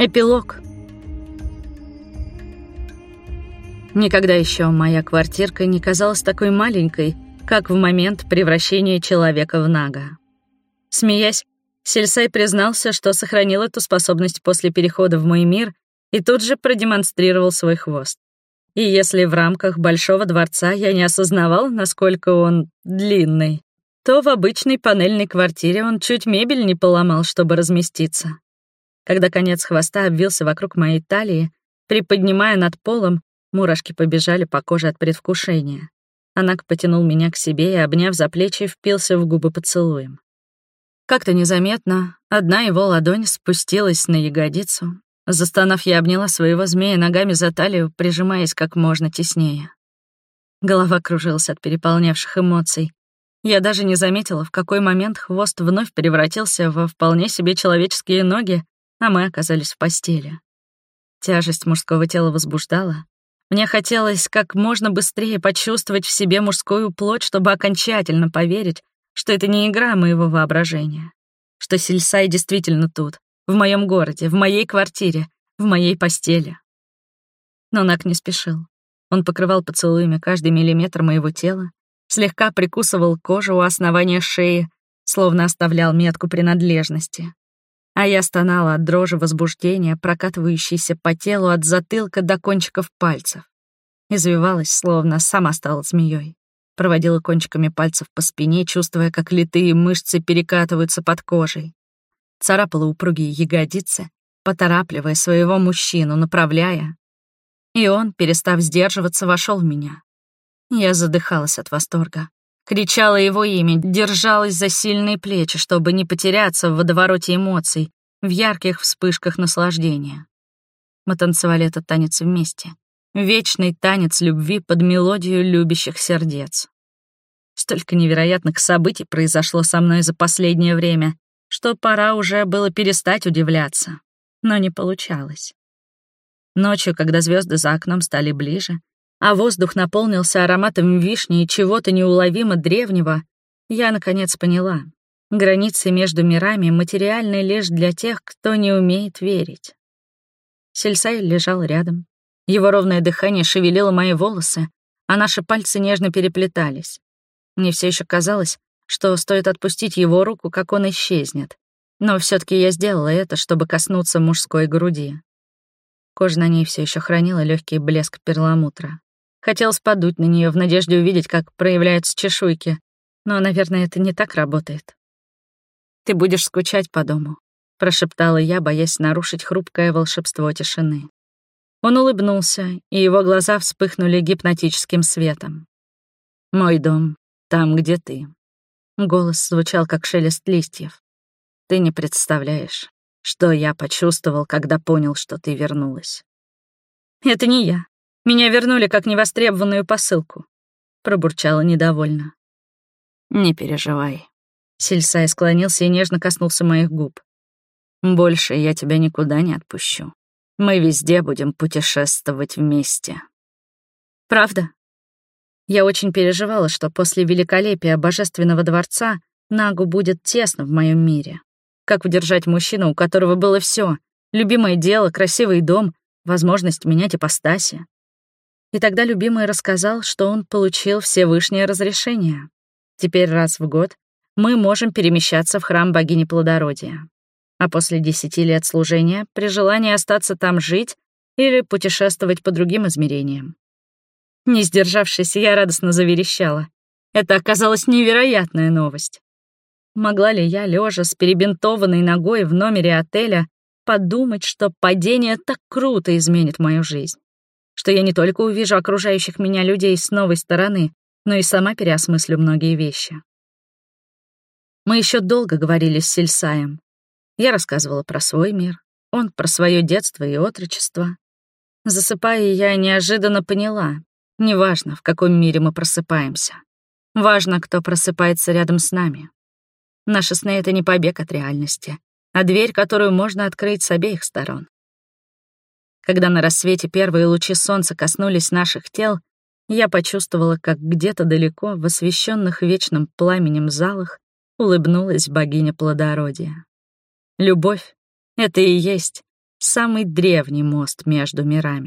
Эпилог. Никогда еще моя квартирка не казалась такой маленькой, как в момент превращения человека в Нага. Смеясь, Сельсай признался, что сохранил эту способность после перехода в мой мир и тут же продемонстрировал свой хвост. И если в рамках Большого дворца я не осознавал, насколько он длинный, то в обычной панельной квартире он чуть мебель не поломал, чтобы разместиться. Когда конец хвоста обвился вокруг моей талии, приподнимая над полом, мурашки побежали по коже от предвкушения. Анак потянул меня к себе и, обняв за плечи, впился в губы поцелуем. Как-то незаметно одна его ладонь спустилась на ягодицу. Застонав, я обняла своего змея ногами за талию, прижимаясь как можно теснее. Голова кружилась от переполнявших эмоций. Я даже не заметила, в какой момент хвост вновь превратился во вполне себе человеческие ноги, а мы оказались в постели. Тяжесть мужского тела возбуждала. Мне хотелось как можно быстрее почувствовать в себе мужскую плоть, чтобы окончательно поверить, что это не игра моего воображения, что Сельсай действительно тут, в моем городе, в моей квартире, в моей постели. Но Нак не спешил. Он покрывал поцелуями каждый миллиметр моего тела, слегка прикусывал кожу у основания шеи, словно оставлял метку принадлежности. А я стонала от дрожи возбуждения, прокатывающейся по телу от затылка до кончиков пальцев. Извивалась, словно сама стала змеей. Проводила кончиками пальцев по спине, чувствуя, как литые мышцы перекатываются под кожей. Царапала упругие ягодицы, поторапливая своего мужчину, направляя. И он, перестав сдерживаться, вошел в меня. Я задыхалась от восторга. Кричала его имя, держалась за сильные плечи, чтобы не потеряться в водовороте эмоций, в ярких вспышках наслаждения. Мы танцевали этот танец вместе. Вечный танец любви под мелодию любящих сердец. Столько невероятных событий произошло со мной за последнее время, что пора уже было перестать удивляться. Но не получалось. Ночью, когда звезды за окном стали ближе, а воздух наполнился ароматом вишни и чего-то неуловимо древнего, я, наконец, поняла. Границы между мирами материальны лишь для тех, кто не умеет верить. Сельсай лежал рядом. Его ровное дыхание шевелило мои волосы, а наши пальцы нежно переплетались. Мне все еще казалось, что стоит отпустить его руку, как он исчезнет. Но все таки я сделала это, чтобы коснуться мужской груди. Кожа на ней все еще хранила легкий блеск перламутра. Хотелось подуть на нее в надежде увидеть, как проявляются чешуйки. Но, наверное, это не так работает. «Ты будешь скучать по дому», — прошептала я, боясь нарушить хрупкое волшебство тишины. Он улыбнулся, и его глаза вспыхнули гипнотическим светом. «Мой дом, там, где ты». Голос звучал, как шелест листьев. «Ты не представляешь, что я почувствовал, когда понял, что ты вернулась». «Это не я», меня вернули как невостребованную посылку», — пробурчала недовольно. «Не переживай». Сельсай склонился и нежно коснулся моих губ. «Больше я тебя никуда не отпущу. Мы везде будем путешествовать вместе». «Правда?» Я очень переживала, что после великолепия Божественного дворца Нагу будет тесно в моем мире. Как удержать мужчину, у которого было все: любимое дело, красивый дом, возможность менять ипостаси? И тогда любимый рассказал, что он получил Всевышнее разрешение. Теперь раз в год мы можем перемещаться в храм богини плодородия. А после десяти лет служения, при желании остаться там жить или путешествовать по другим измерениям. Не сдержавшись, я радостно заверещала. Это оказалась невероятная новость. Могла ли я, лежа с перебинтованной ногой в номере отеля, подумать, что падение так круто изменит мою жизнь? Что я не только увижу окружающих меня людей с новой стороны, но и сама переосмыслю многие вещи. Мы еще долго говорили с Сельсаем. Я рассказывала про свой мир, он про свое детство и отрочество. Засыпая, я неожиданно поняла, неважно, в каком мире мы просыпаемся. Важно, кто просыпается рядом с нами. Наши сны — это не побег от реальности, а дверь, которую можно открыть с обеих сторон. Когда на рассвете первые лучи солнца коснулись наших тел, я почувствовала, как где-то далеко, в освещенных вечным пламенем залах, улыбнулась богиня плодородия. Любовь — это и есть самый древний мост между мирами.